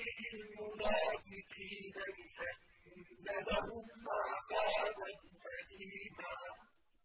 Thank you.